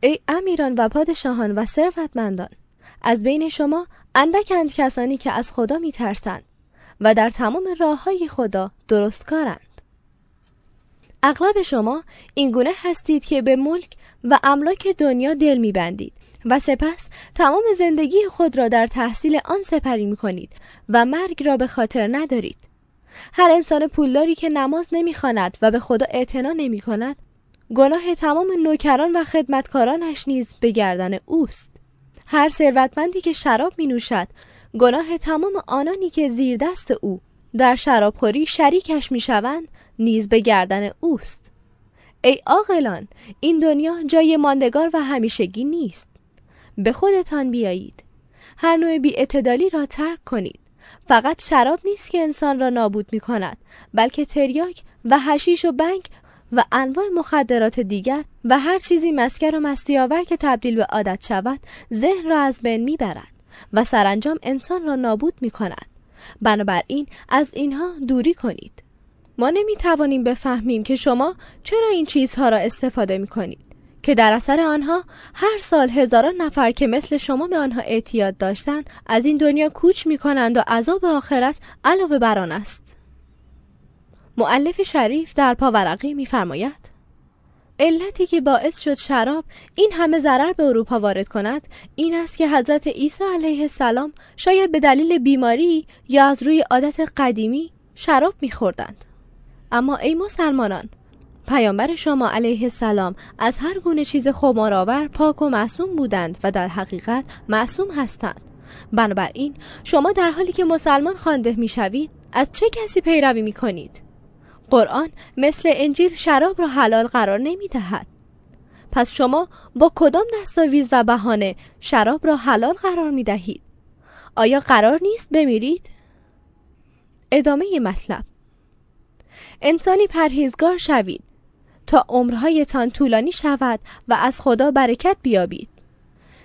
ای امیران و پادشاهان و ثروتمندان از بین شما اندکند کسانی که از خدا میترسند و در تمام راه های خدا درستکارند اغلب شما این گونه هستید که به ملک و املاک دنیا دل میبندید و سپس تمام زندگی خود را در تحصیل آن سپری می کنید و مرگ را به خاطر ندارید. هر انسان پولداری که نماز نمی‌خواند و به خدا اعتنا نمی کند گناه تمام نوکران و خدمتکارانش نیز به گردن اوست. هر ثروتمندی که شراب می نوشد گناه تمام آنانی که زیر دست او در شرابخوری شریکش می شوند نیز به گردن اوست. ای عاقلان این دنیا جای ماندگار و همیشگی نیست به خودتان بیایید هر نوع بیاعتدالی را ترک کنید فقط شراب نیست که انسان را نابود می کند بلکه تریاک و هشیش و بنگ و انواع مخدرات دیگر و هر چیزی مسکر و مستیاور که تبدیل به عادت شود ذهن را از بین می‌برد و سرانجام انسان را نابود می کند بنابراین از اینها دوری کنید. ما نمی توانیم بفهمیم که شما چرا این چیزها را استفاده می کنید که در اثر آنها هر سال هزاران نفر که مثل شما به آنها اعتیاد داشتند از این دنیا کوچ می کنند و عذاب آخرت علاوه بر آن است. معلف شریف در پاورقی میفرماید علتی که باعث شد شراب این همه ضرر به اروپا وارد کند این است که حضرت عیسی علیه السلام شاید به دلیل بیماری یا از روی عادت قدیمی شراب میخوردند اما ای مسلمانان پیامبر شما علیه السلام از هر گونه چیز خمارآور پاک و معصوم بودند و در حقیقت معصوم هستند بنابراین شما در حالی که مسلمان خوانده می‌شوید از چه کسی پیروی می کنید؟ قرآن مثل انجیل شراب را حلال قرار نمی دهد. پس شما با کدام دستاویز و بهانه شراب را حلال قرار می دهید؟ آیا قرار نیست بمیرید؟ ادامه مطلب انسانی پرهیزگار شوید تا عمرهایتان طولانی شود و از خدا برکت بیابید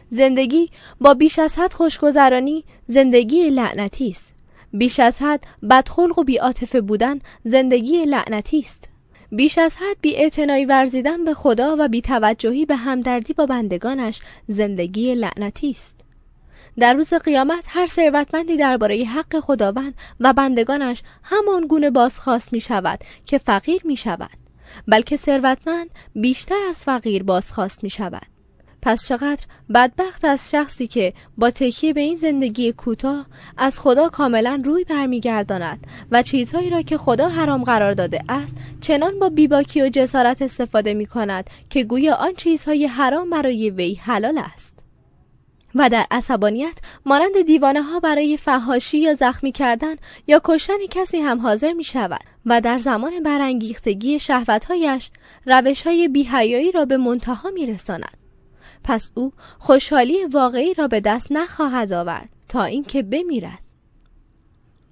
زندگی با بیش از حد خوشگذرانی زندگی لعنتی است بیش از حد بدخلق و بیعاطفه بودن زندگی لعنتی است. بیش از حد بی ورزیدن به خدا و بیتوجهی به همدردی با بندگانش زندگی لعنتی است. در روز قیامت هر ثروتمندی درباره حق خداوند و بندگانش همان گونه بازخواست می شود که فقیر می شود بلکه ثروتمند بیشتر از فقیر بازخواست می شود. پس چقدر بدبخت از شخصی که با تکیه به این زندگی کوتاه از خدا کاملا روی برمیگرداند و چیزهایی را که خدا حرام قرار داده است چنان با بیباکی و جسارت استفاده می کند که گویا آن چیزهای حرام برای وی حلال است و در عصبانیت مانند دیوانه ها برای فهاشی یا زخمی کردن یا کشتن کسی هم حاضر می شود و در زمان برانگیختگی شهوتهایش روش های بیهیایی را به منتها می رساند. پس او خوشحالی واقعی را به دست نخواهد آورد تا اینکه بمیرد.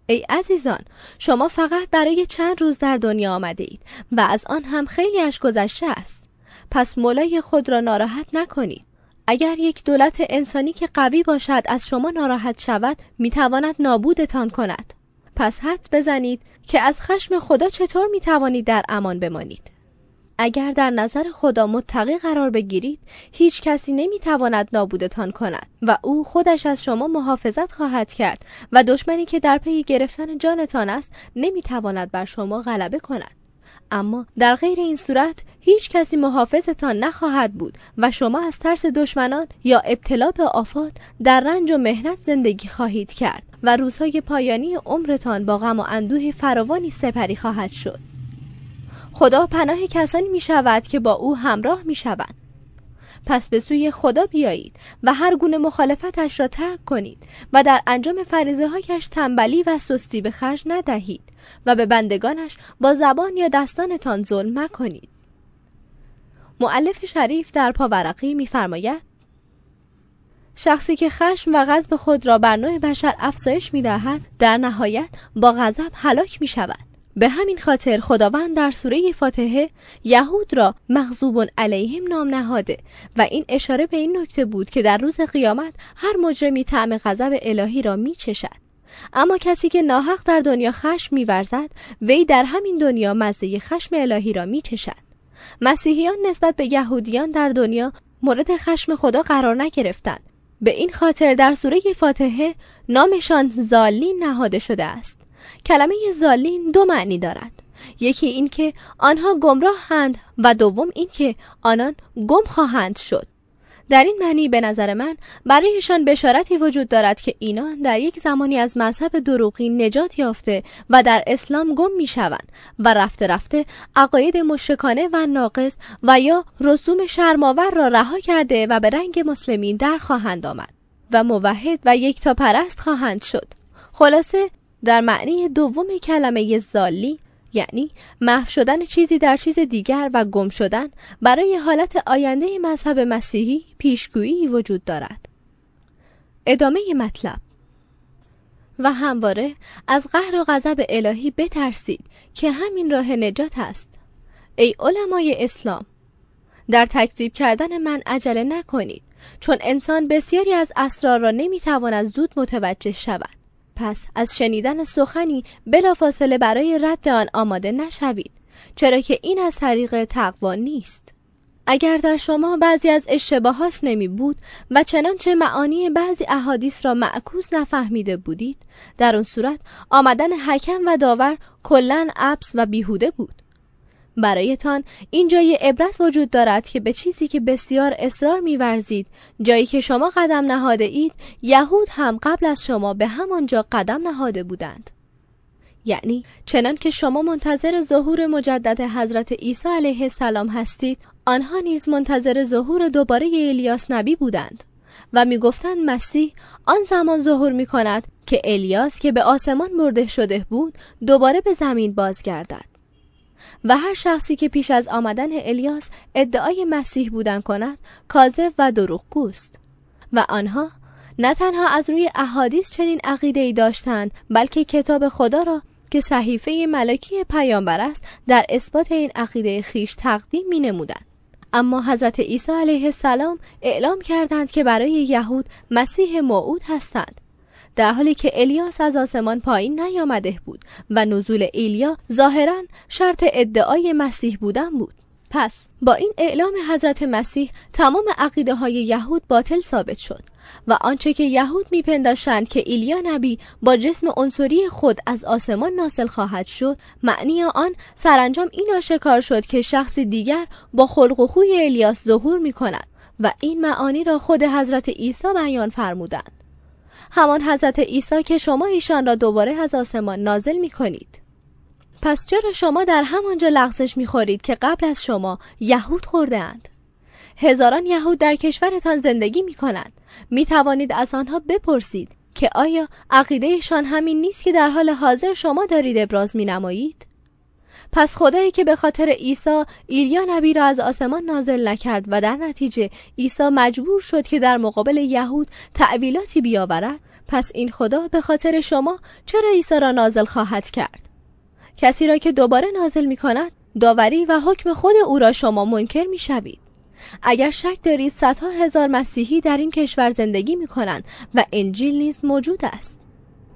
ای عزیزان شما فقط برای چند روز در دنیا آمده اید و از آن هم خیلی اش گذشته است. پس مولای خود را ناراحت نکنید. اگر یک دولت انسانی که قوی باشد از شما ناراحت شود می‌تواند نابودتان کند پس حد بزنید که از خشم خدا چطور می‌توانید در امان بمانید اگر در نظر خدا متقی قرار بگیرید هیچ کسی نمی‌تواند نابودتان کند و او خودش از شما محافظت خواهد کرد و دشمنی که در پی گرفتن جانتان است نمی‌تواند بر شما غلبه کند. اما در غیر این صورت هیچ کسی محافظتان نخواهد بود و شما از ترس دشمنان یا ابتلا به آفات در رنج و مهنت زندگی خواهید کرد و روزهای پایانی عمرتان با غم و اندوه فراوانی سپری خواهد شد. خدا پناه کسانی می شود که با او همراه می شوند پس به سوی خدا بیایید و هر گونه مخالفتش را ترک کنید و در انجام فریزه هایش تنبلی و سستی به خرج ندهید و به بندگانش با زبان یا دستانتان ظلم مکنید. معلف شریف در پاورقی میفرماید شخصی که خشم و غضب خود را بر نوع بشر افزایش می‌دهد در نهایت با غضب هلاک می شود به همین خاطر خداوند در سوره فاتحه یهود را مغضوب علیهم نام نهاده و این اشاره به این نکته بود که در روز قیامت هر مجرمی طعم غضب الهی را می چشد. اما کسی که ناحق در دنیا خشم میورزد وی در همین دنیا مزه خشم الهی را می چشد. مسیحیان نسبت به یهودیان در دنیا مورد خشم خدا قرار نگرفتند به این خاطر در سوره فاتحه نامشان زالین نهاده شده است کلمه زالین دو معنی دارد. یکی این که آنها گمراهند و دوم این که آنان گم خواهند شد. در این معنی به نظر من برایشان بشارتی وجود دارد که اینان در یک زمانی از مذهب دروغی نجات یافته و در اسلام گم می شوند و رفته رفته عقاید مشکانه و ناقص و یا رسوم شرماور را رها کرده و به رنگ مسلمین در خواهند آمد و موحد و یک تا پرست خواهند شد. خلاصه در معنی دوم کلمه زالی یعنی محو شدن چیزی در چیز دیگر و گم شدن برای حالت آینده مذهب مسیحی پیشگویی وجود دارد. ادامه مطلب و همواره از قهر و غضب الهی بترسید که همین راه نجات است. ای علمای اسلام در تکذیب کردن من عجله نکنید چون انسان بسیاری از اسرار را نمی‌تواند زود متوجه شود. پس از شنیدن سخنی بلافاصله برای رد آن آماده نشوید چرا که این از طریق تقوا نیست. اگر در شما بعضی از اشتباهات نمی بود و چنانچه معانی بعضی احادیث را معکوس نفهمیده بودید در آن صورت آمدن حکم و داور کلا ابس و بیهوده بود. برایتان. این جای عبرت وجود دارد که به چیزی که بسیار اصرار میورزید جایی که شما قدم نهاده اید یهود هم قبل از شما به همانجا قدم نهاده بودند. یعنی چنان که شما منتظر ظهور مجدد حضرت عیسی علیه السلام هستید آنها نیز منتظر ظهور دوباره الیاس نبی بودند. و می‌گفتند مسیح آن زمان ظهور می کند که الیاس که به آسمان برده شده بود دوباره به زمین بازگردد. و هر شخصی که پیش از آمدن الیاس ادعای مسیح بودن کند کاذب و دروغگوست و آنها نه تنها از روی احادیث چنین عقیده ای داشتند بلکه کتاب خدا را که صحیفه ملکی پیامبر است در اثبات این عقیده خیش تقدیم می نمودند. اما حضرت عیسی علیه السلام اعلام کردند که برای یهود مسیح موعود هستند در حالی که الیاس از آسمان پایین نیامده بود و نزول ایلیا ظاهرا شرط ادعای مسیح بودن بود. پس با این اعلام حضرت مسیح تمام عقیده های یهود باطل ثابت شد و آنچه که یهود میپنداشتند که ایلیا نبی با جسم عنصری خود از آسمان ناصل خواهد شد معنی آن سرانجام این آشکار شد که شخص دیگر با خلق و خوی الیاس ظهور می کند و این معانی را خود حضرت عیسی بیان فرمودند. همان حضرت عیسی که شما ایشان را دوباره از آسمان نازل می کنید. پس چرا شما در همانجا لغزش می خورید که قبل از شما یهود خورده اند؟ هزاران یهود در کشورتان زندگی می کنند. می توانید از آنها بپرسید که آیا عقیدهشان همین نیست که در حال حاضر شما دارید ابراز می نمایید؟ پس خدایی که به خاطر عیسی ایلیا نبی را از آسمان نازل نکرد و در نتیجه عیسی مجبور شد که در مقابل یهود تعویلاتی بیاورد پس این خدا به خاطر شما چرا عیسی را نازل خواهد کرد کسی را که دوباره نازل می کند داوری و حکم خود او را شما منکر می شوید. اگر شک دارید صدها هزار مسیحی در این کشور زندگی می کنند و انجیل نیز موجود است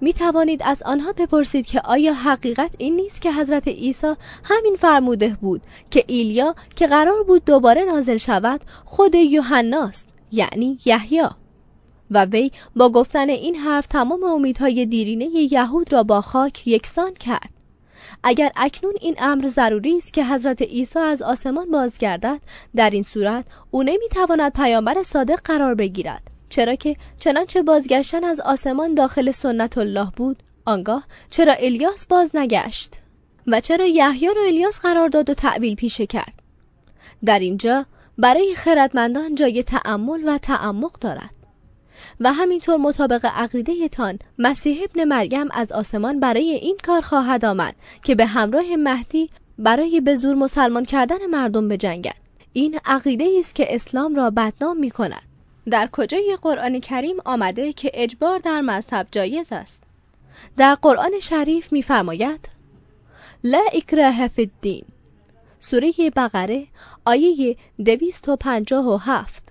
می توانید از آنها بپرسید که آیا حقیقت این نیست که حضرت عیسی همین فرموده بود که ایلیا که قرار بود دوباره نازل شود خود یوحناست یعنی یحیی. و وی با گفتن این حرف تمام امیدهای دیرینه یهود را با خاک یکسان کرد. اگر اکنون این امر ضروری است که حضرت عیسی از آسمان بازگردد در این صورت او نمی‌تواند پیامبر صادق قرار بگیرد. چرا که چنانچه بازگشتن از آسمان داخل سنت الله بود آنگاه چرا الیاس باز نگشت؟ و چرا یحیی را الیاس قرار داد و تعویل پیشه کرد؟ در اینجا برای خردمندان جای تأمل و تعمق دارد. و همینطور مطابق عقیده تان مسیح ابن مریم از آسمان برای این کار خواهد آمد که به همراه مهدی برای به زور مسلمان کردن مردم بجنگد. این عقیده است که اسلام را بدنام می کند در کجای قرآن کریم آمده که اجبار در مذهب جایز است؟ در قرآن شریف می‌فرماید لا اکراه فی الدین سوره بقره آیه 257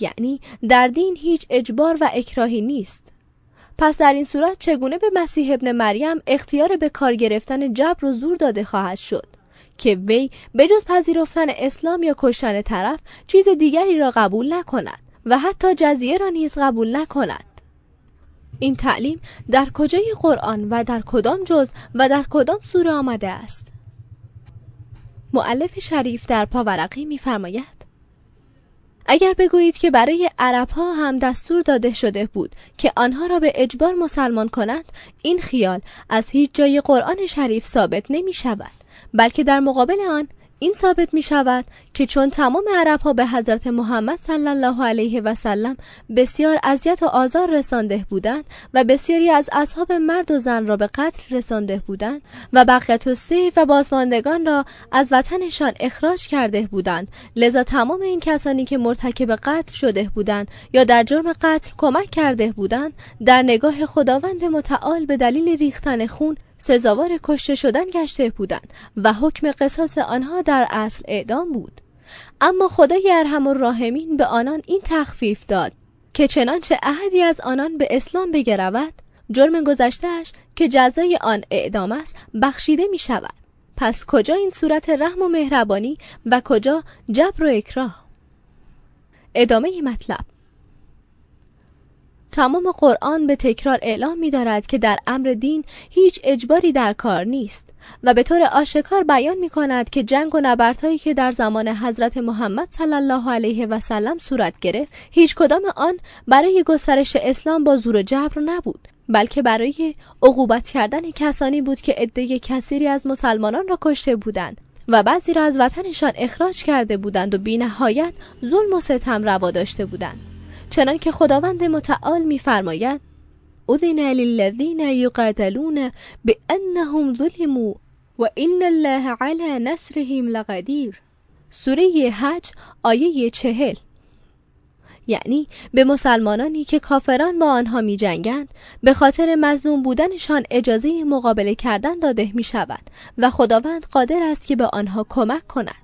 یعنی در دین هیچ اجبار و اکراهی نیست. پس در این صورت چگونه به مسیح ابن مریم اختیار به کار گرفتن جبر و زور داده خواهد شد که وی به جز پذیرفتن اسلام یا کشتن طرف چیز دیگری را قبول نکند؟ و حتی جزیه را نیز قبول نکند. این تعلیم در کجای قرآن و در کدام جز و در کدام سوره آمده است؟ معلف شریف در پاورقی میفرماید اگر بگویید که برای عرب ها هم دستور داده شده بود که آنها را به اجبار مسلمان کنند این خیال از هیچ جای قرآن شریف ثابت نمی شود بلکه در مقابل آن این ثابت می شود که چون تمام عرب ها به حضرت محمد صلی الله علیه و سلم بسیار اذیت و آزار رسانده بودند و بسیاری از اصحاب مرد و زن را به قتل رسانده بودند و بقیت و و بازماندگان را از وطنشان اخراج کرده بودند لذا تمام این کسانی که مرتکب قتل شده بودند یا در جرم قتل کمک کرده بودند در نگاه خداوند متعال به دلیل ریختن خون سزاوار کشته شدن گشته بودند و حکم قصاص آنها در اصل اعدام بود. اما خدای ارحم الراحمین به آنان این تخفیف داد که چنانچه احدی از آنان به اسلام بگرود جرم گذشتهش که جزای آن اعدام است بخشیده می شود پس کجا این صورت رحم و مهربانی و کجا جبر و اکراه؟ ادامه مطلب. تمام قرآن به تکرار اعلام می دارد که در امر دین هیچ اجباری در کار نیست و به طور آشکار بیان می کند که جنگ و نبردهایی که در زمان حضرت محمد صلی الله علیه و سلم صورت گرفت هیچ کدام آن برای گسترش اسلام با زور جبر نبود بلکه برای عقوبت کردن کسانی بود که عده کثیری از مسلمانان را کشته بودند و بعضی را از وطنشان اخراج کرده بودند و بینهایت ظلم و ستم روا داشته بودند. چنان که خداوند متعال میفرماید اذن للذین یقاتلون بانهم ظلموا و این الله علی نصرهم لقدیر. سوره حج آیه چهل. یعنی به مسلمانانی که کافران با آنها می جنگند به خاطر مظلوم بودنشان اجازه مقابله کردن داده می شود و خداوند قادر است که به آنها کمک کند.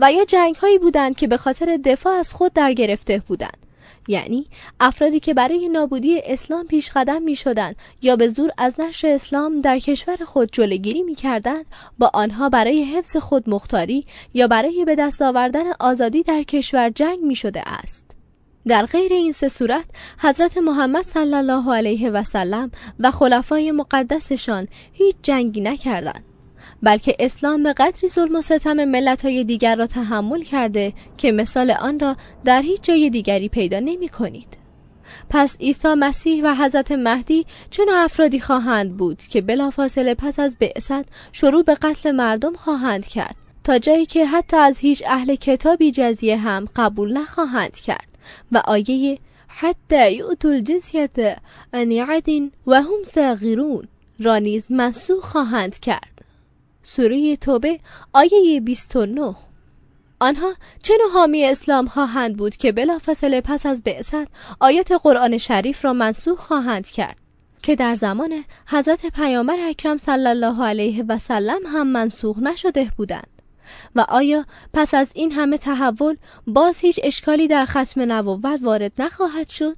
و یا جنگ هایی بودند که به خاطر دفاع از خود در گرفته بودند. یعنی افرادی که برای نابودی اسلام پیش قدم می شدن یا به زور از نشر اسلام در کشور خود جلوگیری می کردن با آنها برای حفظ خود مختاری یا برای به دست آوردن آزادی در کشور جنگ می شده است. در غیر این سه صورت حضرت محمد صلی الله علیه و سلم و خلفای مقدسشان هیچ جنگی نکردند بلکه اسلام به قدری ظلم و ستم ملت های دیگر را تحمل کرده که مثال آن را در هیچ جای دیگری پیدا نمی کنید. پس عیسی مسیح و حضرت مهدی چون افرادی خواهند بود که بلافاصله پس از بعثت شروع به قتل مردم خواهند کرد تا جایی که حتی از هیچ اهل کتابی جزیه هم قبول نخواهند کرد و آیه حتی یؤتوا الجزیه عن و هم صاغرون را نیز منسوخ خواهند کرد سوره توبه آیه 29 آنها چه نوع حامی اسلام خواهند بود که بلافاصله پس از بعثت آیات قرآن شریف را منسوخ خواهند کرد که در زمان حضرت پیامبر اکرم صلی الله علیه و سلم هم منسوخ نشده بودند. و آیا پس از این همه تحول باز هیچ اشکالی در ختم نبوت وارد نخواهد شد؟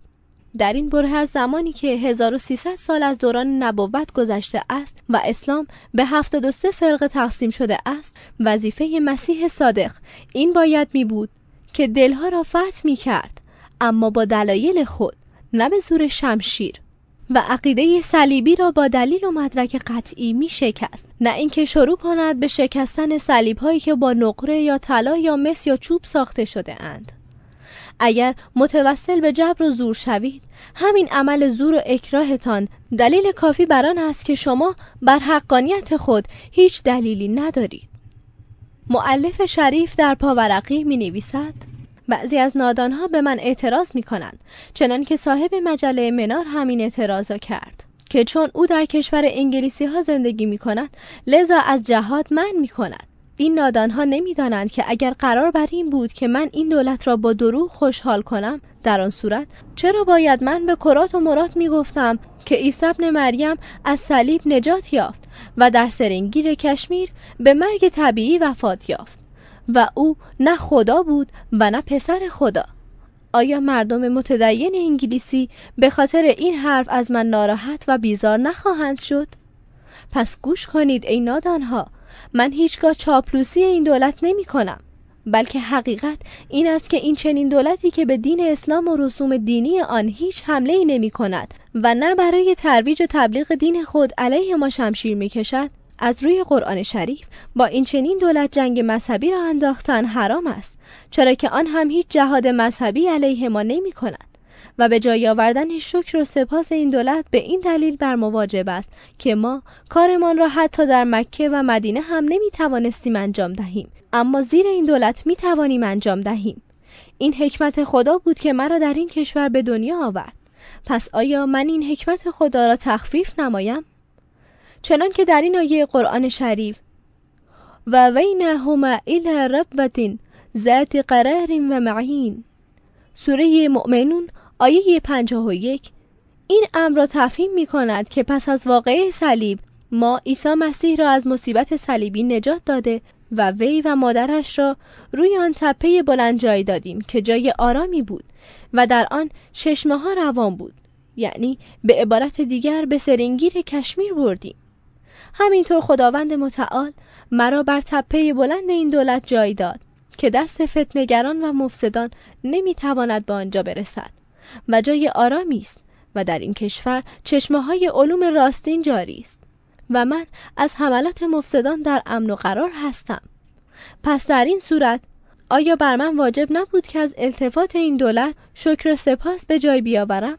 در این بره از زمانی که 1300 سال از دوران نبوت گذشته است و اسلام به 73 فرقه تقسیم شده است وظیفه مسیح صادق این باید می بود که دلها را فتح می کرد اما با دلایل خود نه به زور شمشیر. و عقیده صلیبی را با دلیل و مدرک قطعی می شکست. نه اینکه شروع کند به شکستن صلیب هایی که با نقره یا طلا یا مس یا چوب ساخته شده اند. اگر متوسل به جبر و زور شوید همین عمل زور و اکراهتان دلیل کافی بر آن است که شما بر حقانیت خود هیچ دلیلی ندارید. معلف شریف در پاورقی می نویسد بعضی از نادانها به من اعتراض می کنند چنان که صاحب مجله منار همین اعتراض کرد که چون او در کشور انگلیسی ها زندگی می کند لذا از جهاد من می کند این نادانها نمی‌دانند که اگر قرار بر این بود که من این دولت را با دروغ خوشحال کنم. در آن صورت چرا باید من به کرات و مرات می‌گفتم که عیسی ابن مریم از صلیب نجات یافت و در سرنگیر کشمیر به مرگ طبیعی وفات یافت و او نه خدا بود و نه پسر خدا. آیا مردم متدین انگلیسی به خاطر این حرف از من ناراحت و بیزار نخواهند شد؟ پس گوش کنید ای نادانها. من هیچگاه چاپلوسی این دولت نمی کنم. بلکه حقیقت این است که این چنین دولتی که به دین اسلام و رسوم دینی آن هیچ حمله ای نمی کند و نه برای ترویج و تبلیغ دین خود علیه ما شمشیر می کشد از روی قرآن شریف با این چنین دولت جنگ مذهبی را انداختن حرام است چرا که آن هم هیچ جهاد مذهبی علیه ما نمی کند. و به جای آوردن شکر و سپاس این دولت به این دلیل بر مواجب است که ما کارمان را حتی در مکه و مدینه هم نمی توانستیم انجام دهیم. اما زیر این دولت می توانیم انجام دهیم. این حکمت خدا بود که مرا در این کشور به دنیا آورد. پس آیا من این حکمت خدا را تخفیف نمایم؟ چنان که در این آیه قرآن شریف و وینهما الى ربوة ذات قرار و معین سوره مؤمنون آیه 51 این امر را تفهیم می کند که پس از واقعه صلیب ما عیسی مسیح را از مصیبت صلیبی نجات داده و وی و مادرش را روی آن تپه بلند جای دادیم که جای آرامی بود و در آن چشمه ها روان بود. یعنی به عبارت دیگر به سرینگیر کشمیر بردیم. همینطور خداوند متعال مرا بر تپه بلند این دولت جای داد که دست فتنگران و مفسدان نمی‌تواند به آنجا برسد. و جای آرامی است و در این کشور چشمه های علوم راستین جاری است و من از حملات مفسدان در امن و قرار هستم پس در این صورت آیا بر من واجب نبود که از التفات این دولت شکر سپاس به جای بیاورم؟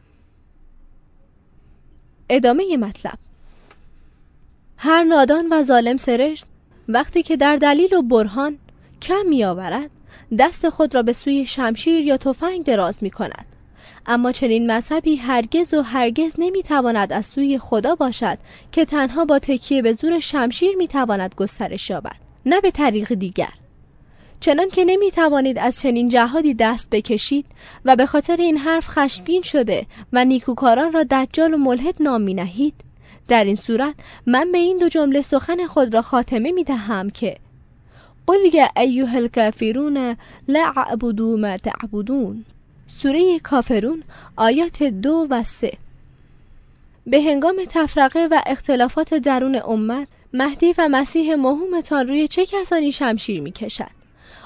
ادامه مطلب هر نادان و ظالم سرشت وقتی که در دلیل و برهان کم می آورد دست خود را به سوی شمشیر یا تفنگ دراز می کند اما چنین مذهبی هرگز و هرگز نمی تواند از سوی خدا باشد که تنها با تکیه به زور شمشیر می تواند گسترش یابد نه به طریق دیگر. چنان که نمی توانید از چنین جهادی دست بکشید و به خاطر این حرف خشمگین شده و نیکوکاران را دجال و ملحد نام می نهید در این صورت من به این دو جمله سخن خود را خاتمه می دهم که قل یا ایها الکافرون لا اعبدو ما تعبدون. سوره کافرون آیات دو و سه. به هنگام تفرقه و اختلافات درون امت مهدی و مسیح مهمتان روی چه کسانی شمشیر می کشد؟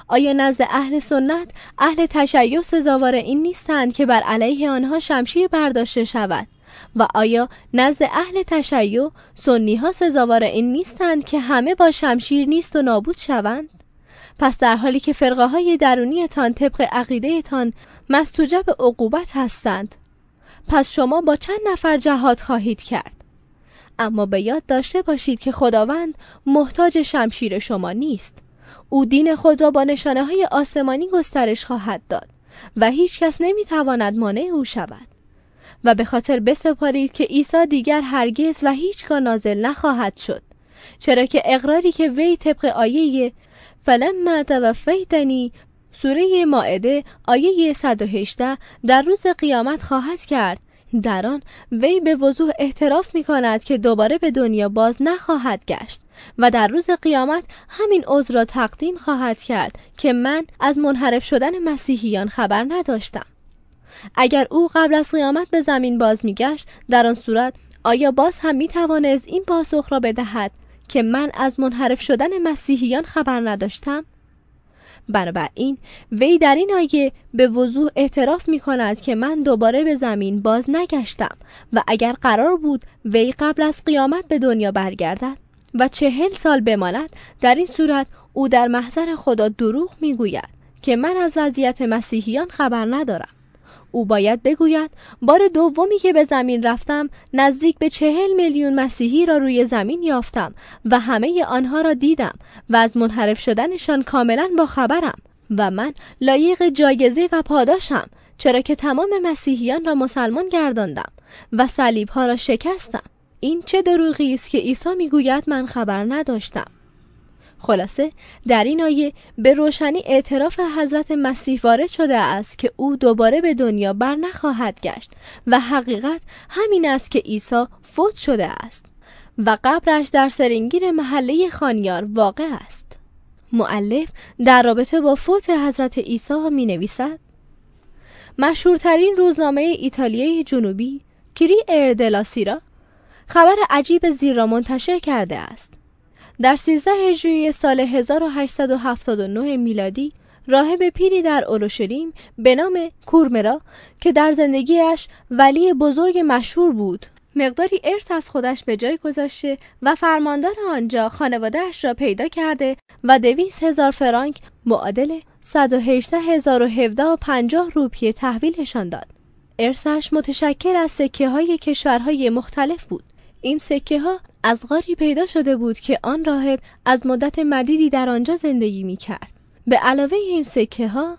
آیا نزد اهل سنت اهل تشیع سزاوار این نیستند که بر علیه آنها شمشیر برداشته شود؟ و آیا نزد اهل تشیع سنی ها سزاوار این نیستند که همه با شمشیر نیست و نابود شوند؟ پس در حالی که فرقه های درونیتان طبق عقیده تان مستوجب عقوبت هستند. پس شما با چند نفر جهاد خواهید کرد. اما به یاد داشته باشید که خداوند محتاج شمشیر شما نیست. او دین خود را با نشانه های آسمانی گسترش خواهد داد و هیچ کس نمی تواند مانع او شود. و به خاطر بسپارید که عیسی دیگر هرگز و هیچگاه نازل نخواهد شد. چرا که اقراری که وی طبق آیه فلما توفیتنی سوره ماعده آیه 118 در روز قیامت خواهد کرد. در آن وی به وضوح اعتراف می کند که دوباره به دنیا باز نخواهد گشت و در روز قیامت همین عذر را تقدیم خواهد کرد که من از منحرف شدن مسیحیان خبر نداشتم. اگر او قبل از قیامت به زمین باز میگشت در آن صورت آیا باز هم می توانست این پاسخ را بدهد که من از منحرف شدن مسیحیان خبر نداشتم؟ بنابراین وی در این آیه به وضوح اعتراف می کند که من دوباره به زمین باز نگشتم و اگر قرار بود وی قبل از قیامت به دنیا برگردد و چهل سال بماند در این صورت او در محضر خدا دروغ می‌گوید که من از وضعیت مسیحیان خبر ندارم. او باید بگوید بار دومی که به زمین رفتم نزدیک به چهل میلیون مسیحی را روی زمین یافتم و همه آنها را دیدم و از منحرف شدنشان کاملا با خبرم و من لایق جایزه و پاداشم چرا که تمام مسیحیان را مسلمان گرداندم و صلیب ها را شکستم. این چه دروغی است که عیسی می‌گوید من خبر نداشتم؟ خلاصه در این آیه به روشنی اعتراف حضرت مسیح وارد شده است که او دوباره به دنیا بر نخواهد گشت و حقیقت همین است که عیسی فوت شده است و قبرش در سرینگیر محله خانیار واقع است. معلف در رابطه با فوت حضرت عیسی می نویسد مشهورترین روزنامه ایتالیای جنوبی کری اردلاسیرا خبر عجیب زیر را منتشر کرده است. در 13 هجری سال 1879 میلادی راهب پیری در اورشلیم به نام کورمرا که در زندگیش ولی بزرگ مشهور بود مقداری ارث از خودش به جای گذاشته و فرماندار آنجا خانوادهش را پیدا کرده و دویست هزار فرانک معادل 118 هزار و 50 روپیه تحویلشان داد. ارثش متشکل از سکه های کشورهای مختلف بود. این سکه ها از غاری پیدا شده بود که آن راهب از مدت مدیدی در آنجا زندگی می کرد. به علاوه این سکه ها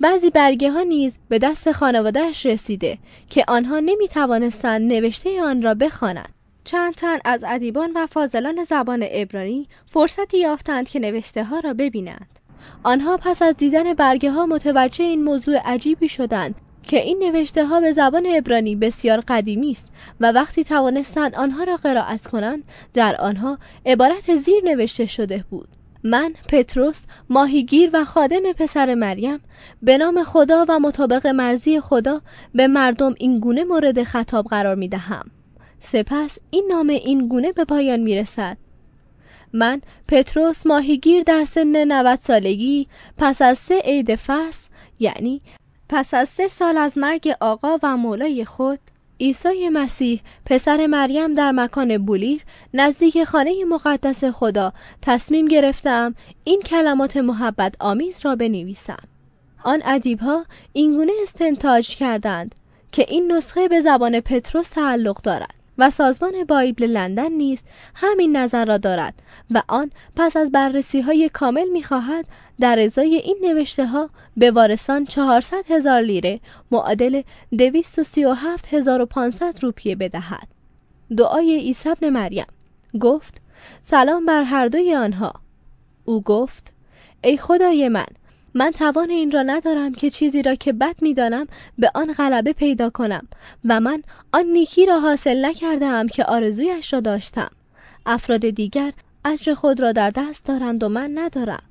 بعضی برگه ها نیز به دست خانوادهش رسیده که آنها نمی توانستند نوشته آن را بخوانند. چند تن از ادیبان و فاضلان زبان عبرانی فرصتی یافتند که نوشته ها را ببینند. آنها پس از دیدن برگه ها متوجه این موضوع عجیبی شدند که این نوشته ها به زبان عبرانی بسیار قدیمی است و وقتی توانستند آنها را قرائت کنند در آنها عبارت زیر نوشته شده بود من پتروس ماهیگیر و خادم پسر مریم به نام خدا و مطابق مرزی خدا به مردم این گونه مورد خطاب قرار می دهم. سپس این نام این گونه به پایان می رسد. من پتروس ماهیگیر در سن 90 سالگی پس از سه عید فصل یعنی پس از سه سال از مرگ آقا و مولای خود عیسی مسیح پسر مریم در مکان بولیر نزدیک خانه مقدس خدا تصمیم گرفتم این کلمات محبت آمیز را بنویسم. آن ادیبها اینگونه استنتاج کردند که این نسخه به زبان پتروس تعلق دارد. و سازمان بایبل لندن نیز همین نظر را دارد و آن پس از بررسی های کامل می خواهد در ازای این نوشته ها به وارثان 400 هزار لیره معادل 237500 روپیه بدهد. دعای عیسی ابن مریم گفت سلام بر هر دوی آنها. او گفت ای خدای من من توان این را ندارم که چیزی را که بد می‌دانم به آن غلبه پیدا کنم و من آن نیکی را حاصل نکردم که آرزویش را داشتم. افراد دیگر اجر خود را در دست دارند و من ندارم.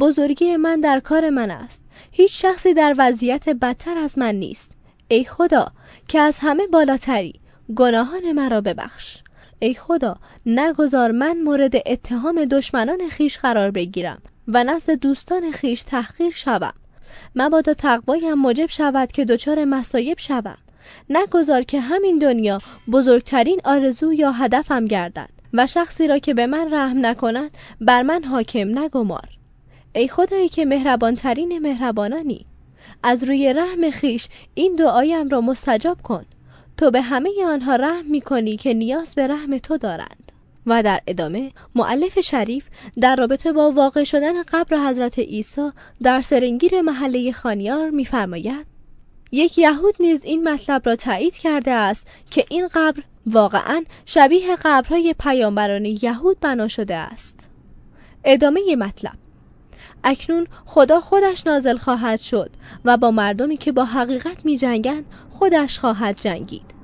بزرگی من در کار من است. هیچ شخصی در وضعیت بدتر از من نیست. ای خدا که از همه بالاتری گناهان مرا ببخش. ای خدا نگذار من مورد اتهام دشمنان خیش قرار بگیرم. و نزد دوستان خیش تحقیر شوم. مبادا تقوایم موجب شود که دچار مصایب شوم. نگذار که همین دنیا بزرگترین آرزو یا هدفم گردد و شخصی را که به من رحم نکند بر من حاکم نگمار. ای خدایی که مهربانترین مهربانانی از روی رحم خیش این دعایم را مستجاب کن. تو به همه آنها رحم می کنی که نیاز به رحم تو دارند. و در ادامه معلف شریف در رابطه با واقع شدن قبر حضرت عیسی در سرنگیر محله خانیار می‌فرماید یک یهود نیز این مطلب را تایید کرده است که این قبر واقعا شبیه قبرهای پیامبران یهود بنا شده است. ادامه مطلب اکنون خدا خودش نازل خواهد شد و با مردمی که با حقیقت می جنگند خودش خواهد جنگید.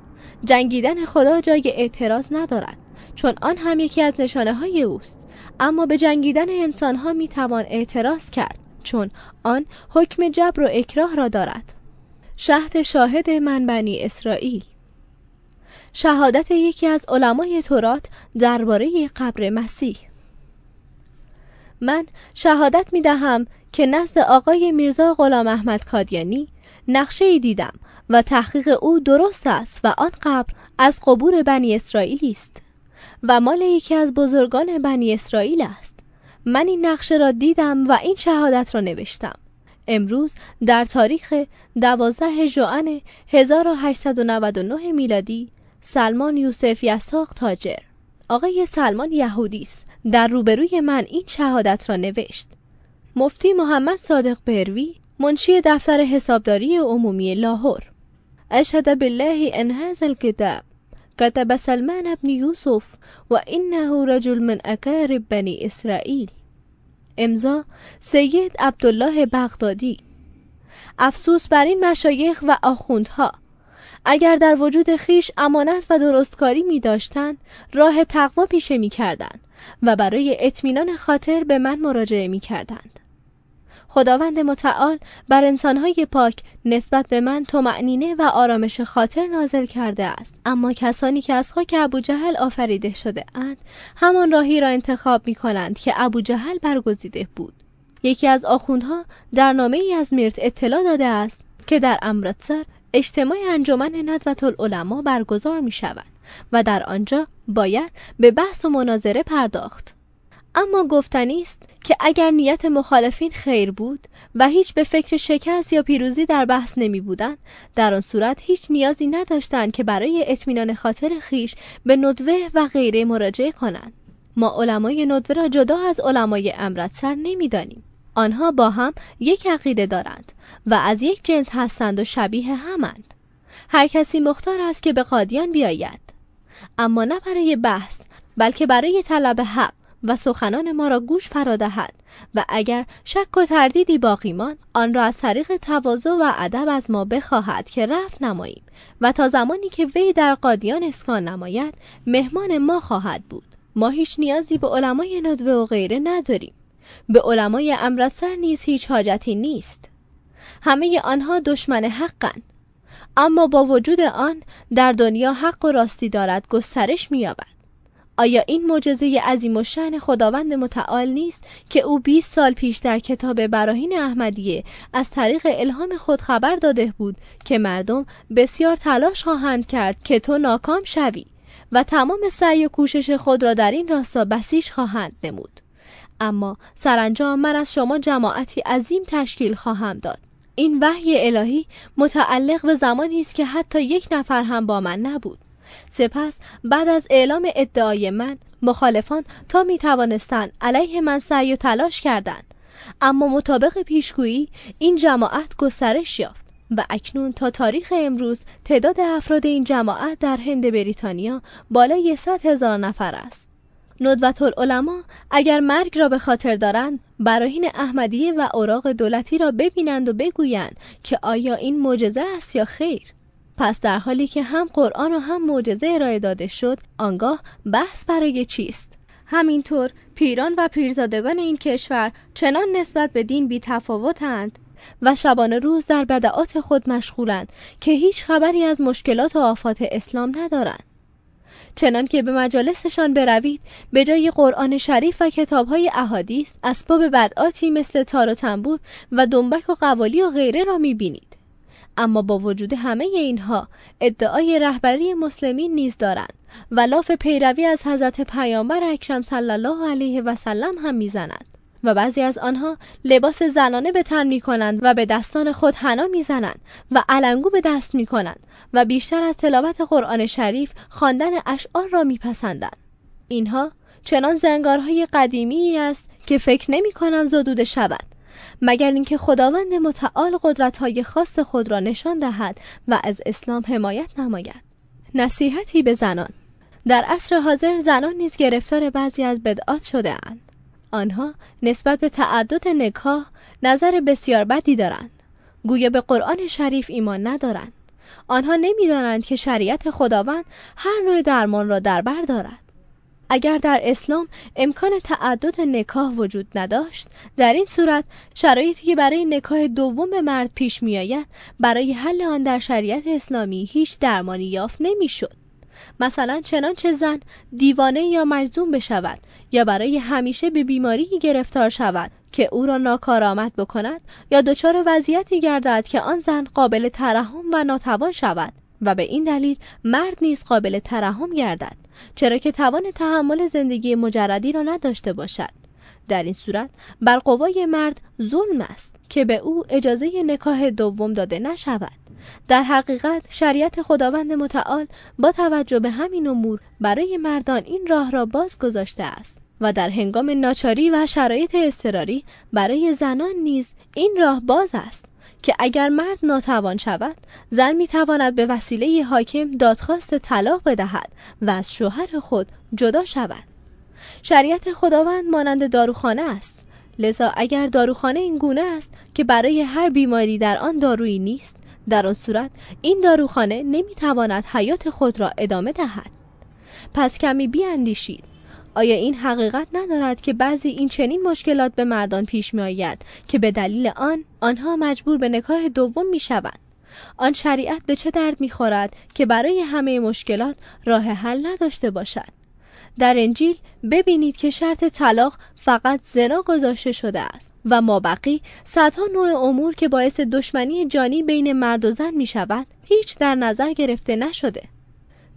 جنگیدن خدا جای اعتراض ندارد. چون آن هم یکی از نشانه های اوست. اما به جنگیدن انسان ها می توان اعتراض کرد چون آن حکم جبر و اکراه را دارد. شهد شاهد من بنی اسرائیل. شهادت یکی از علمای تورات درباره قبر مسیح. من شهادت می دهم که نزد آقای میرزا غلام احمد کادیانی نقشه ای دیدم و تحقیق او درست است و آن قبر از قبور بنی اسرائیلی است. و مال یکی از بزرگان بنی اسرائیل است. من این نقشه را دیدم و این شهادت را نوشتم. امروز در تاریخ 12 ژوئن 1899 میلادی سلمان یوسف یساق تاجر آقای سلمان یهودی است در روبروی من این شهادت را نوشت. مفتی محمد صادق بروی منشی دفتر حسابداری عمومی لاهور. اشهد بالله ان هذا الكتاب. كتب سلمان بن يوسف وإنه رجل من أكارب بني إسرائيل. امضا سید عبدالله بغدادی. افسوس بر این مشایخ و آخوندها اگر در وجود خیش امانت و درستکاری می داشتند راه تقوا پیشه می کردند و برای اطمینان خاطر به من مراجعه می کردند. خداوند متعال بر انسانهای پاک نسبت به من معنینه و آرامش خاطر نازل کرده است. اما کسانی که از خاک ابو جهل آفریده شده اند همان راهی را انتخاب می کنند که ابو جهل برگزیده بود. یکی از آخوندها در نامه ای از میرت اطلاع داده است که در امرتسر اجتماع انجمن ندوت العلماء برگزار می شود و در آنجا باید به بحث و مناظره پرداخت. اما گفتنی است که اگر نیت مخالفین خیر بود و هیچ به فکر شکست یا پیروزی در بحث نمی بودند در آن صورت هیچ نیازی نداشتند که برای اطمینان خاطر خیش به ندوه و غیره مراجعه کنند. ما علمای ندوه را جدا از علمای امرتسر نمی‌دانیم آنها با هم یک عقیده دارند و از یک جنس هستند و شبیه همند. هر کسی مختار است که به قادیان بیاید. اما نه برای بحث بلکه برای طلب حق و سخنان ما را گوش فرادهد و اگر شک و تردیدی باقی ماند آن را از طریق تواضع و ادب از ما بخواهد که رفت نماییم و تا زمانی که وی در قادیان اسکان نماید مهمان ما خواهد بود. ما هیچ نیازی به علمای ندوه و غیره نداریم. به علمای امرتسر نیز هیچ حاجتی نیست. همه آنها دشمن حقند. اما با وجود آن در دنیا حق و راستی دارد گسترش می‌یابد. آیا این معجزه عظیم و شن خداوند متعال نیست که او 20 سال پیش در کتاب براهین احمدیه از طریق الهام خود خبر داده بود که مردم بسیار تلاش خواهند کرد که تو ناکام شوی و تمام سعی و کوشش خود را در این راستا بسیش خواهند نمود. اما سرانجام من از شما جماعتی عظیم تشکیل خواهم داد. این وحی الهی متعلق به زمانی است که حتی یک نفر هم با من نبود. سپس بعد از اعلام ادعای من مخالفان تا می توانستند علیه من سعی و تلاش کردند اما مطابق پیشگویی این جماعت گسترش یافت و اکنون تا تاریخ امروز تعداد افراد این جماعت در هند بریتانیا بالای 100 هزار نفر است. ندوت العلماء اگر مرگ را به خاطر دارند براهین احمدیه و اوراق دولتی را ببینند و بگویند که آیا این معجزه است یا خیر پس در حالی که هم قرآن و هم معجزه ارائه داده شد آنگاه بحث برای چیست؟ همینطور پیران و پیرزادگان این کشور چنان نسبت به دین بی تفاوتند و شبانه روز در بدعات خود مشغولند که هیچ خبری از مشکلات و آفات اسلام ندارند. چنان که به مجالسشان بروید به جای قرآن شریف و کتابهای احادیث اسباب بدعاتی مثل تار و تنبور و دنبک و قوالی و غیره را می‌بینید. اما با وجود همه اینها ادعای رهبری مسلمین نیز دارند و لاف پیروی از حضرت پیامبر اکرم صلی الله علیه و سلم هم می‌زنند و بعضی از آنها لباس زنانه به تن می کنند و به دستان خود حنا می‌زنند و علنگو به دست می کنند و بیشتر از تلاوت قرآن شریف خواندن اشعار را میپسندند. اینها چنان زنگارهای قدیمی است که فکر نمی کنم زدوده شود مگر اینکه خداوند متعال قدرت‌های خاص خود را نشان دهد و از اسلام حمایت نماید نصیحتی به زنان در عصر حاضر زنان نیز گرفتار بعضی از بدعات شده اند. آنها نسبت به تعدد نکاح نظر بسیار بدی دارند. گویا به قرآن شریف ایمان ندارند. آنها نمی‌دانند که شریعت خداوند هر نوع درمان را در بر دارد. اگر در اسلام امکان تعدد نکاح وجود نداشت در این صورت شرایطی که برای نکاح دوم مرد پیش می آید برای حل آن در شریعت اسلامی هیچ درمانی یافت نمی‌شد. مثلا چنانچه زن دیوانه یا مجزوم بشود یا برای همیشه به بیماری گرفتار شود که او را ناکارآمد بکند یا دچار وضعیتی گردد که آن زن قابل ترحم و ناتوان شود و به این دلیل مرد نیز قابل ترحم گردد. چرا که توان تحمل زندگی مجردی را نداشته باشد. در این صورت بر قوای مرد ظلم است که به او اجازه نکاح دوم داده نشود. در حقیقت شریعت خداوند متعال با توجه به همین امور برای مردان این راه را باز گذاشته است و در هنگام ناچاری و شرایط اضطراری برای زنان نیز این راه باز است که اگر مرد ناتوان شود زن می تواند به وسیله حاکم دادخواست طلاق بدهد و از شوهر خود جدا شود. شریعت خداوند مانند داروخانه است. لذا اگر داروخانه این گونه است که برای هر بیماری در آن دارویی نیست در آن صورت این داروخانه نمی‌تواند حیات خود را ادامه دهد. پس کمی بیاندیشید. آیا این حقیقت ندارد که بعضی این چنین مشکلات به مردان پیش می آید که به دلیل آن آنها مجبور به نکاح دوم می شوند؟ آن شریعت به چه درد می خورد که برای همه مشکلات راه حل نداشته باشد؟ در انجیل ببینید که شرط طلاق فقط زنا گذاشته شده است و ما بقی صدها نوع امور که باعث دشمنی جانی بین مرد و زن می شود هیچ در نظر گرفته نشده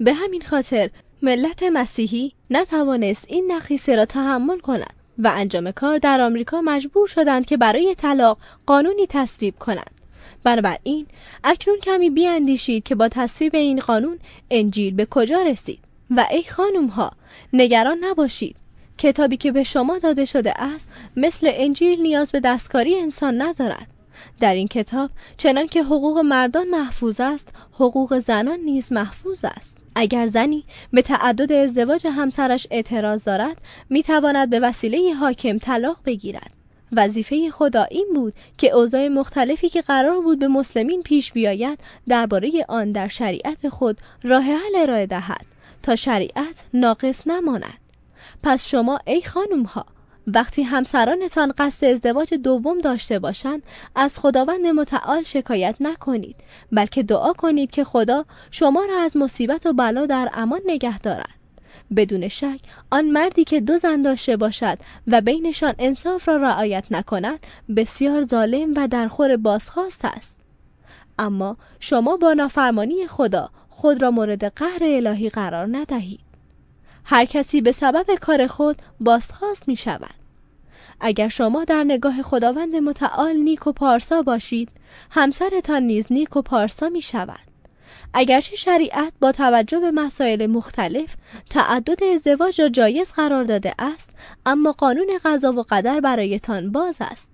به همین خاطر ملت مسیحی نتوانست این نخیصه را تحمل کند و انجام کار در آمریکا مجبور شدند که برای طلاق قانونی تصویب کنند. بنابراین اکنون کمی بیاندیشید که با تصویب این قانون انجیل به کجا رسید و ای خانم ها نگران نباشید. کتابی که به شما داده شده است مثل انجیل نیاز به دستکاری انسان ندارد. در این کتاب چنان که حقوق مردان محفوظ است حقوق زنان نیز محفوظ است. اگر زنی به تعدد ازدواج همسرش اعتراض دارد می تواند به وسیله حاکم طلاق بگیرد. وظیفه خدا این بود که اوضاع مختلفی که قرار بود به مسلمین پیش بیاید درباره آن در شریعت خود راه حل ارائه دهد تا شریعت ناقص نماند. پس شما ای خانم ها وقتی همسرانتان قصد ازدواج دوم داشته باشند از خداوند متعال شکایت نکنید بلکه دعا کنید که خدا شما را از مصیبت و بلا در امان نگه دارد. بدون شک آن مردی که دو زن داشته باشد و بینشان انصاف را رعایت نکند بسیار ظالم و درخور بازخواست است. اما شما با نافرمانی خدا خود را مورد قهر الهی قرار ندهید. هر کسی به سبب کار خود بازخواست می شود. اگر شما در نگاه خداوند متعال نیک و پارسا باشید همسرتان نیز نیک و پارسا می شود. اگرچه شریعت با توجه به مسائل مختلف تعدد ازدواج را جایز قرار داده است اما قانون قضا و قدر برایتان باز است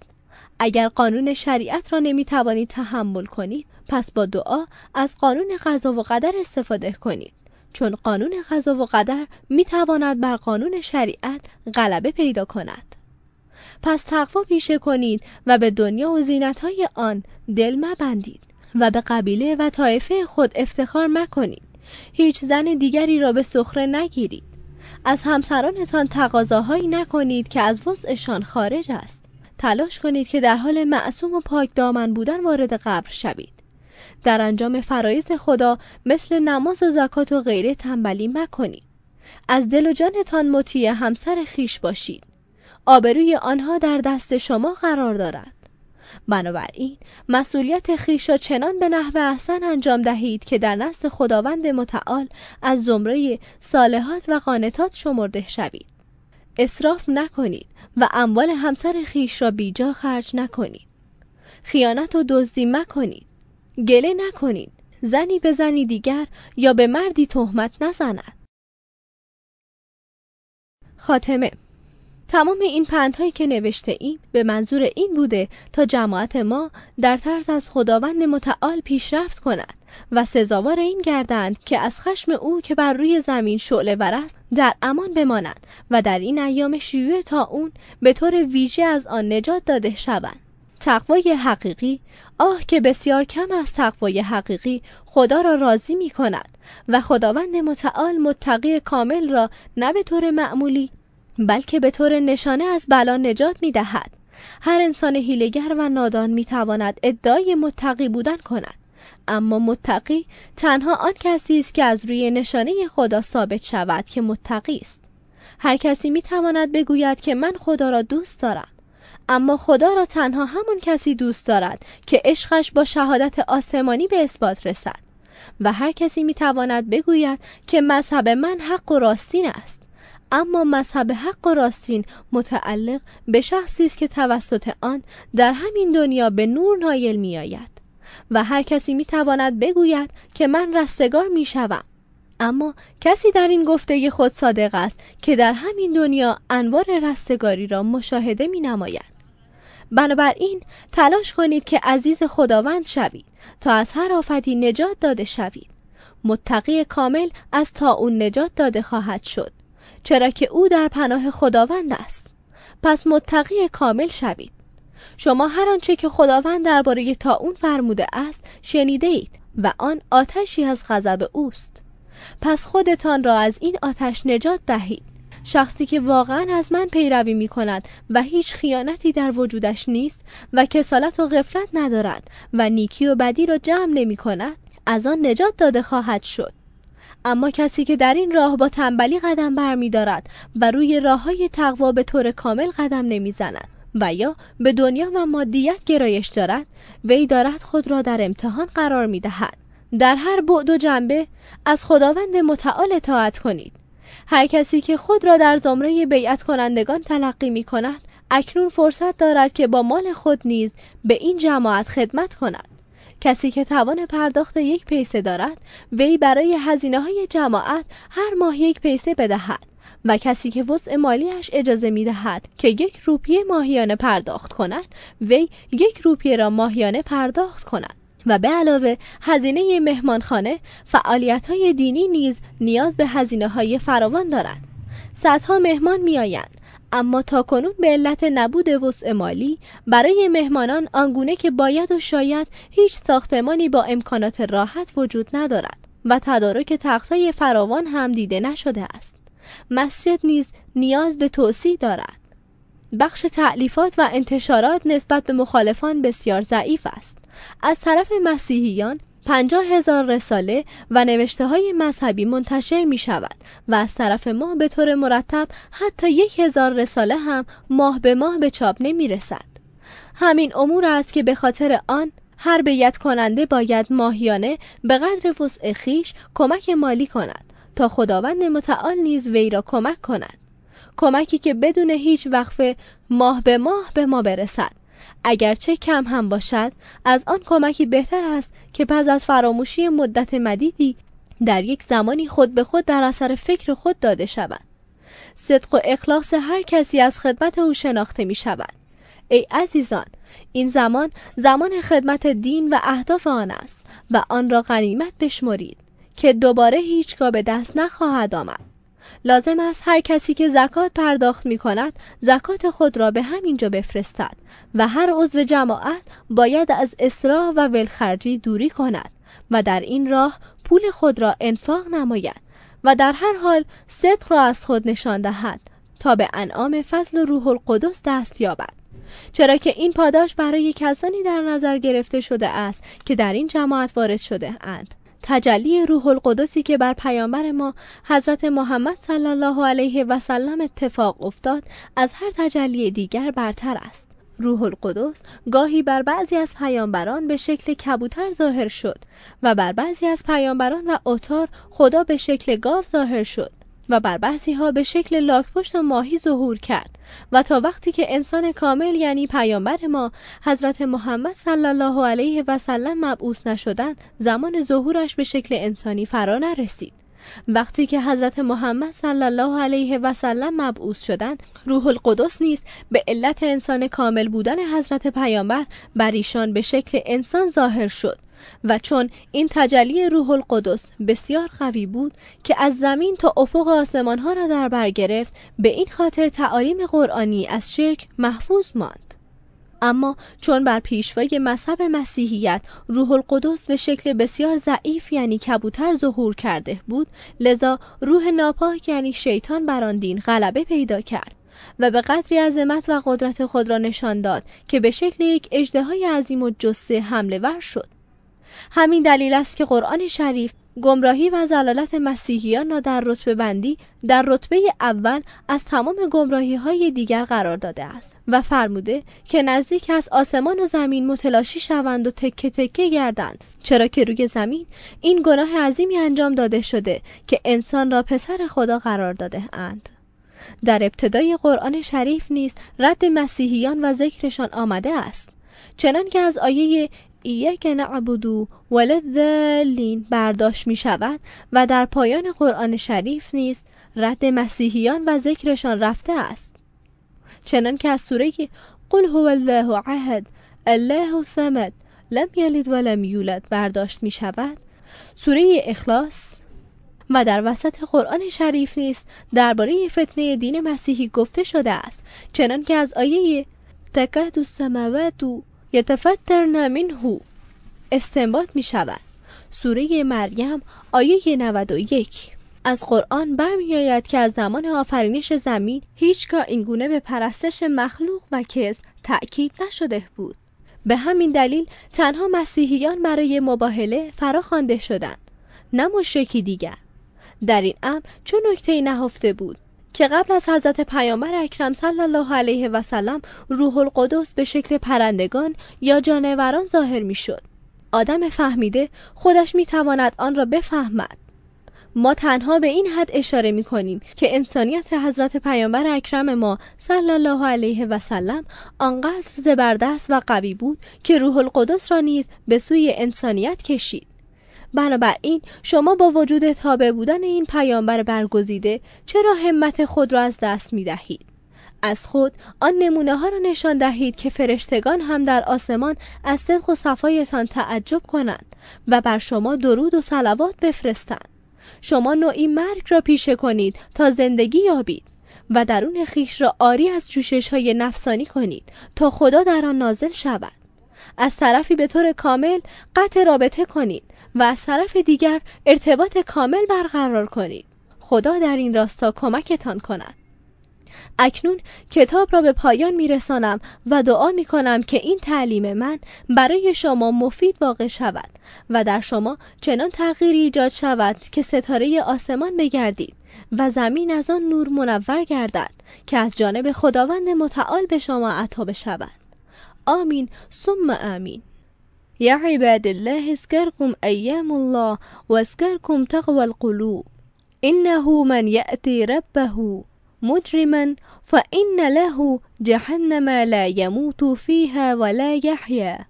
اگر قانون شریعت را نمی توانید تحمل کنید پس با دعا از قانون قضا و قدر استفاده کنید چون قانون قضا و قدر می تواند بر قانون شریعت غلبه پیدا کند. پس تقوا پیشه کنید و به دنیا و زینتهای آن دل مبندید و به قبیله و طایفه خود افتخار مکنید. هیچ زن دیگری را به سخره نگیرید. از همسرانتان تقاضاهایی نکنید که از وضعشان خارج است. تلاش کنید که در حال معصوم و پاک دامن بودن وارد قبر شوید. در انجام فرایز خدا مثل نماز و زکات و غیره تنبلی مکنید از دل و جانتان مطیع همسر خیش باشید. آبروی آنها در دست شما قرار دارد. بنابراین مسئولیت خیش را چنان به نحو احسن انجام دهید که در نزد خداوند متعال از زمره صالحات و قانتات شمرده شوید. اصراف نکنید و اموال همسر خیش را بیجا خرج نکنید. خیانت و دزدی مکنید. گله نکنید زنی به زنی دیگر یا به مردی تهمت نزند. خاتمه. تمام این پندهایی که نوشته ایم به منظور این بوده تا جماعت ما در طرز از خداوند متعال پیشرفت کند و سزاوار این گردند که از خشم او که بر روی زمین شعله ور است در امان بمانند و در این ایام شیوع تا اون به طور ویژه از آن نجات داده شوند. تقوای حقیقی. آه که بسیار کم از تقوای حقیقی خدا را راضی می کند و خداوند متعال متقی کامل را نه به طور معمولی بلکه به طور نشانه از بلا نجات می دهد. هر انسان هیلگر و نادان می تواند ادعای متقی بودن کند. اما متقی تنها آن کسی است که از روی نشانه خدا ثابت شود که متقی است. هر کسی می تواند بگوید که من خدا را دوست دارم. اما خدا را تنها همون کسی دوست دارد که عشقش با شهادت آسمانی به اثبات رسد. و هر کسی می تواند بگوید که مذهب من حق و راستین است. اما مذهب حق و راستین متعلق به شخصی است که توسط آن در همین دنیا به نور نایل می آید و هر کسی می تواند بگوید که من رستگار می شوم. اما کسی در این گفته خود صادق است که در همین دنیا انوار رستگاری را مشاهده می نماید. بنابراین تلاش کنید که عزیز خداوند شوید تا از هر آفتی نجات داده شوید. متقی کامل از تا اون نجات داده خواهد شد چرا که او در پناه خداوند است پس متقی کامل شوید شما هر آنچه که خداوند درباره تا اون فرموده است شنیده اید و آن آتشی از غضب اوست پس خودتان را از این آتش نجات دهید شخصی که واقعا از من پیروی می کند و هیچ خیانتی در وجودش نیست و کسالت و غفلت ندارد و نیکی و بدی را جمع نمی کند از آن نجات داده خواهد شد اما کسی که در این راه با تنبلی قدم برمیدارد و روی راه های تقوا به طور کامل قدم نمی‌زند و یا به دنیا و مادیت گرایش دارد وی دارد خود را در امتحان قرار می دهد. در هر بعد و جنبه از خداوند متعال اطاعت کنید. هر کسی که خود را در زمره بیعت کنندگان تلقی می کند اکنون فرصت دارد که با مال خود نیز به این جماعت خدمت کند. کسی که توان پرداخت یک پیسه دارد وی برای هزینه های جماعت هر ماه یک پیسه بدهد و کسی که وسع مالیش اجازه می دهد که یک روپیه ماهیانه پرداخت کند وی یک روپیه را ماهیانه پرداخت کند. و به علاوه هزینه مهمانخانه فعالیت های دینی نیز نیاز به هزینه های فراوان دارد صدها مهمان می آیند اما تا کنون به علت نبود وسع مالی برای مهمانان آنگونه که باید و شاید هیچ ساختمانی با امکانات راحت وجود ندارد و تدارک تختهای فراوان هم دیده نشده است. مسجد نیز نیاز به توسعه دارد. بخش تعلیفات و انتشارات نسبت به مخالفان بسیار ضعیف است. از طرف مسیحیان پنجاه هزار رساله و نوشته های مذهبی منتشر می شود و از طرف ما به طور مرتب حتی یک هزار رساله هم ماه به ماه به چاپ نمی رسد. همین امور است که به خاطر آن هر بیت کننده باید ماهیانه به قدر وسع خیش کمک مالی کند تا خداوند متعال نیز وی را کمک کند کمکی که بدون هیچ وقفه ماه به ماه به ما برسد اگرچه کم هم باشد از آن کمکی بهتر است که پس از فراموشی مدت مدیدی در یک زمانی خود به خود در اثر فکر خود داده شود. صدق و اخلاص هر کسی از خدمت او شناخته می شود. ای عزیزان این زمان زمان خدمت دین و اهداف آن است و آن را غنیمت بشمرید که دوباره هیچگاه به دست نخواهد آمد. لازم است هر کسی که زکات پرداخت می کند زکات خود را به همینجا بفرستد و هر عضو جماعت باید از اسراع و ولخرجی دوری کند و در این راه پول خود را انفاق نماید و در هر حال صدق را از خود نشان دهد تا به انعام فضل و روح القدس دست یابد. چرا که این پاداش برای کسانی در نظر گرفته شده است که در این جماعت وارد شده اند. تجلی روح القدسی که بر پیامبر ما حضرت محمد صلی الله علیه و سلم اتفاق افتاد از هر تجلی دیگر برتر است. روح القدس گاهی بر بعضی از پیامبران به شکل کبوتر ظاهر شد و بر بعضی از پیامبران و اتار خدا به شکل گاو ظاهر شد. و بر بعضی ها به شکل لاکپشت و ماهی ظهور کرد و تا وقتی که انسان کامل یعنی پیامبر ما حضرت محمد صلی الله علیه و سلم مبعوث نشدند زمان ظهورش به شکل انسانی فرا نرسید. وقتی که حضرت محمد صلی الله علیه و سلم مبعوث شدند روح القدس نیست به علت انسان کامل بودن حضرت پیامبر بر ایشان به شکل انسان ظاهر شد. و چون این تجلی روح القدس بسیار قوی بود که از زمین تا افق آسمان ها را در بر گرفت به این خاطر تعالیم قرآنی از شرک محفوظ ماند. اما چون بر پیشوای مذهب مسیحیت روح القدس به شکل بسیار ضعیف یعنی کبوتر ظهور کرده بود لذا روح ناپاک یعنی شیطان بر آن دین غلبه پیدا کرد و به قدری عظمت و قدرت خود را نشان داد که به شکل یک اجدهای عظیم و جسه حمله ور شد. همین دلیل است که قرآن شریف گمراهی و زلالت مسیحیان را در رتبه بندی در رتبه اول از تمام گمراهی های دیگر قرار داده است و فرموده که نزدیک از آسمان و زمین متلاشی شوند و تکه تکه گردند چرا که روی زمین این گناه عظیمی انجام داده شده که انسان را پسر خدا قرار داده اند. در ابتدای قرآن شریف نیز رد مسیحیان و ذکرشان آمده است. چنان که از آیه ایک نعبدو ولذالین برداشت می شود و در پایان قرآن شریف نیز رد مسیحیان و ذکرشان رفته است. چنان که از سوره قل هو الله عهد الله ثمد لم یلد ولم یولد برداشت می شود سوره اخلاص. و در وسط قرآن شریف نیست. درباره فتنه دین مسیحی گفته شده است. چنان که از آیه تکاد السماوات یتفترن منه. استنباط می شود سوره مریم آیه 91 از قرآن برمیآید که از زمان آفرینش زمین هیچگاه اینگونه به پرستش مخلوق و کس تأکید نشده بود. به همین دلیل تنها مسیحیان برای مباهله فراخوانده شدند نه مشرکی دیگر. در این امر چه نکته نهفته بود؟ که قبل از حضرت پیامبر اکرم صلی الله علیه و سلم روح القدس به شکل پرندگان یا جانوران ظاهر می‌شد. آدم فهمیده خودش می‌تواند آن را بفهمد. ما تنها به این حد اشاره می کنیم که انسانیت حضرت پیامبر اکرم ما صلی الله علیه و سلم آنقدر زبردست و قوی بود که روح القدس را نیز به سوی انسانیت کشید. بنابراین شما با وجود تابع بودن این پیامبر برگزیده چرا همت خود را از دست می دهید؟ از خود آن نمونه ها را نشان دهید که فرشتگان هم در آسمان از صدق و صفایتان تعجب کنند و بر شما درود و صلوات بفرستند شما نوعی مرگ را پیشه کنید تا زندگی یابید و درون خیش را آری از جوشش های نفسانی کنید تا خدا در آن نازل شود از طرفی به طور کامل قطع رابطه کنید و از طرف دیگر ارتباط کامل برقرار کنید. خدا در این راستا کمکتان کند. اکنون کتاب را به پایان می رسانم و دعا می کنم که این تعلیم من برای شما مفید واقع شود و در شما چنان تغییری ایجاد شود که ستاره آسمان بگردید و زمین از آن نور منور گردد که از جانب خداوند متعال به شما عطا بشود. آمین. ثم آمین. یا عباد الله اسكركم ایام الله واسكركم تقوى القلوب. إنه من یأتی ربه مجرما فإن له جهنم لا يموت فيها ولا يحيا.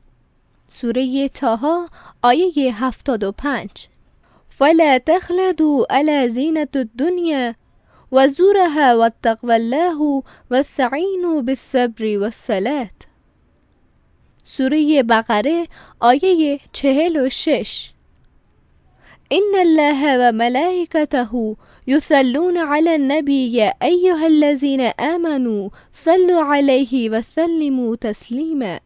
سورة تاها آیه 75 فلا تخلدوا على زينة الدنيا وزورها واتقوا الله واستعينوا بالصبر والصلاة. سوره بقره آیه چهل و شش. إن الله و ملائکته یصلون علی النبی ایها الذین آمنوا صلوا علیه و سلموا تسلیما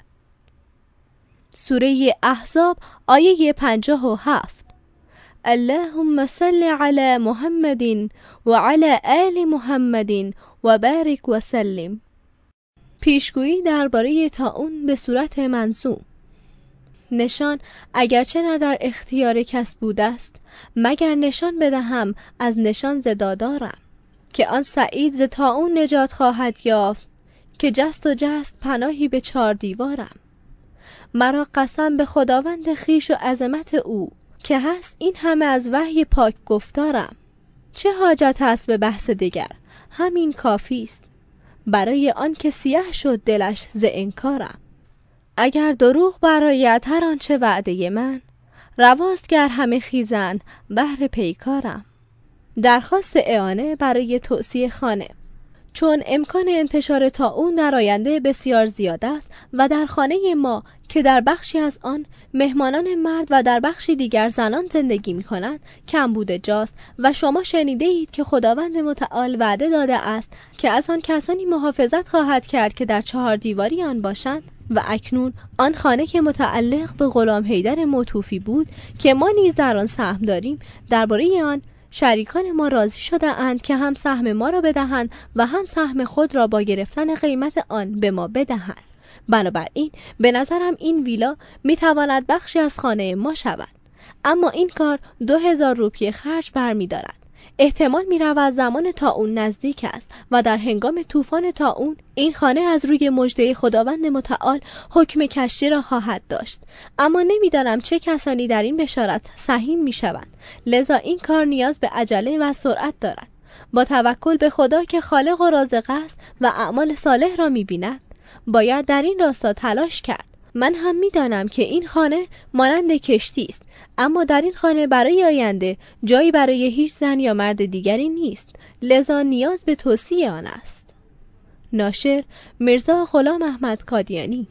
سوره أحزاب آیه پنجاه و هفت. اللهم صل على محمد وعلى آل محمد وبارك وسلم. پیشگویی درباره تاون به صورت منصوم نشان اگرچه نه در اختیار کس بوده است مگر نشان بدهم از نشان زدادارم که آن سعید ز اون نجات خواهد یافت که جست و جست پناهی به چار دیوارم. مرا قسم به خداوند خیش و عظمت او که هست این همه از وحی پاک گفتارم. چه حاجت هست به بحث دیگر؟ همین کافی است. برای آن که سیاه شد دلش ز انکارم. اگر دروغ برایت هر آنچه وعده من رواست گر همه خیزن بهر پیکارم. درخواست اعانه برای توصیه خانه. چون امکان انتشار تا اون در آینده بسیار زیاد است و در خانه ما که در بخشی از آن مهمانان مرد و در بخشی دیگر زنان زندگی می کنند کم بوده جاست و شما شنیده اید که خداوند متعال وعده داده است که از آن کسانی محافظت خواهد کرد که در چهار دیواری آن باشند و اکنون آن خانه که متعلق به غلام حیدر موتوفی بود که ما نیز در آن سهم داریم درباره آن شریکان ما راضی شده اند که هم سهم ما را بدهند و هم سهم خود را با گرفتن قیمت آن به ما بدهند. بنابراین به نظرم این ویلا می تواند بخشی از خانه ما شود. اما این کار دو هزار روپیه خرج برمیدارد. احتمال می رود زمان تا اون نزدیک است و در هنگام طوفان تا اون این خانه از روی مجده خداوند متعال حکم کشتی را خواهد داشت. اما نمی‌دانم چه کسانی در این بشارت سهیم می شوند لذا این کار نیاز به عجله و سرعت دارد. با توکل به خدا که خالق و رازق است و اعمال صالح را می بیند باید در این راستا تلاش کرد. من هم می‌دانم که این خانه مانند کشتی است اما در این خانه برای آینده جایی برای هیچ زن یا مرد دیگری نیست لذا نیاز به توصیه آن است. ناشر مرزا غلام احمد کادیانی.